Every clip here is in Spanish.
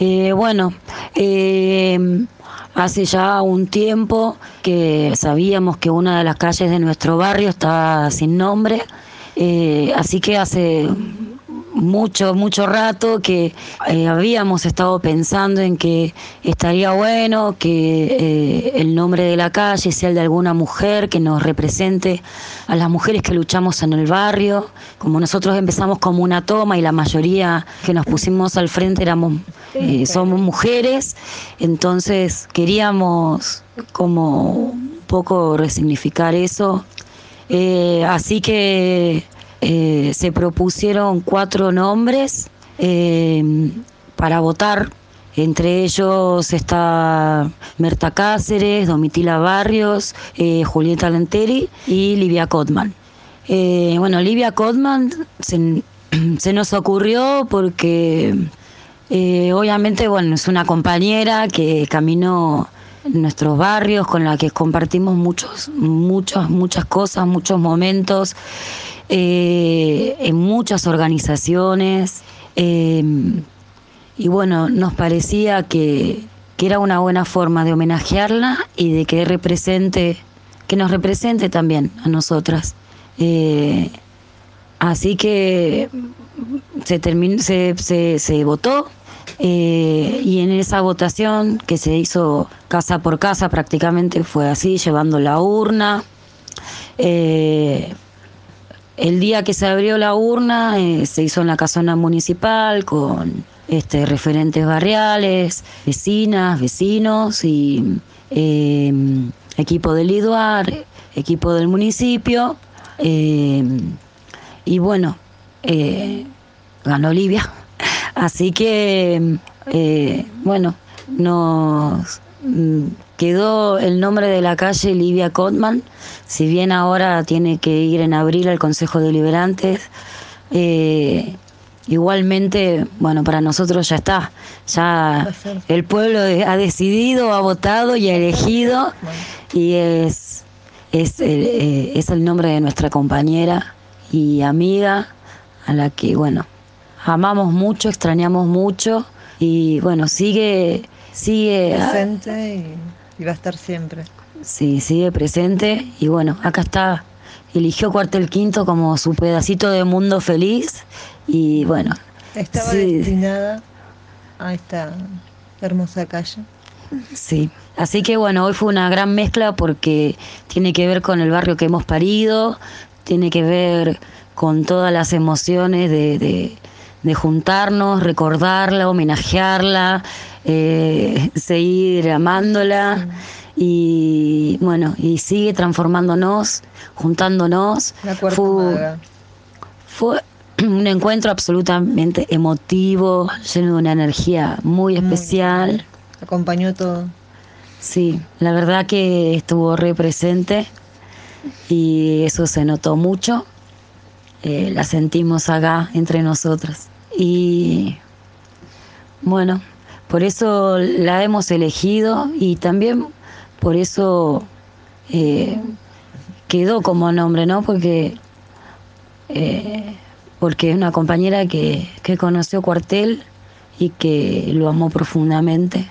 Eh, bueno, eh, hace ya un tiempo que sabíamos que una de las calles de nuestro barrio está sin nombre, eh, así que hace mucho, mucho rato que eh, habíamos estado pensando en que estaría bueno que eh, el nombre de la calle sea el de alguna mujer que nos represente a las mujeres que luchamos en el barrio. Como nosotros empezamos como una toma y la mayoría que nos pusimos al frente éramos, eh, somos mujeres, entonces queríamos como un poco resignificar eso. Así que eh, se propusieron cuatro nombres eh, para votar. Entre ellos está Merta Cáceres, Domitila Barrios, eh, Julieta Lenteri y Livia Cotman. Bueno, Livia Cotman se, nos ocurrió porque obviamente bueno, es una compañera que caminó nuestros barrios, con la que compartimos muchos, muchas, muchas cosas, muchos momentos eh, en muchas organizaciones. eh, y bueno, nos parecía que, que era una buena forma de homenajearla y de que represente, que nos represente también a nosotras. Eh, así que se, terminó, se, se, se votó eh, y en esa votación que se hizo casa por casa prácticamente fue así, llevando la urna. Eh, el día que se abrió la urna eh, se hizo en la casona municipal con este, referentes barriales, vecinas, vecinos y eh, equipo del IDUAR, equipo del municipio. eh, y bueno, ganó Olivia. Así que, eh, bueno, nos mm, quedó el nombre de la calle Livia Cotman, si bien ahora tiene que ir en abril al Consejo Deliberantes. eh, igualmente, bueno, para nosotros ya está, ya el pueblo ha decidido, ha votado y ha elegido y es, es, el, eh, es el nombre de nuestra compañera y amiga a la que, bueno, amamos mucho, extrañamos mucho y bueno, sigue, sigue, Presente y, y va a estar siempre. sí, sigue presente y bueno, acá está, eligió Cuartel Quinto como su pedacito de mundo feliz y bueno, Estaba Sí. destinada a esta hermosa calle. Sí, así que bueno, hoy fue una gran mezcla porque tiene que ver con el barrio que hemos parido, tiene que ver con todas las emociones de, de- de juntarnos, recordarla, homenajearla, eh, seguir amándola y bueno, y sigue transformándonos, juntándonos. La Fue- fue un encuentro absolutamente emotivo, lleno de una energía muy especial. Acompañó todo. Sí, la verdad que estuvo re presente y eso se notó mucho. Eh, la sentimos acá entre nosotras. Y bueno, por eso la hemos elegido y también por eso eh, quedó como nombre, ¿no? Porque, eh, porque es una compañera que, que conoció Cuartel y que lo amó profundamente.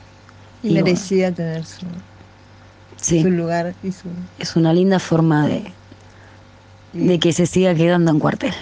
Y bueno, merecía tener su, sí. su lugar y su. es una linda forma de, de que se siga quedando en cuartel.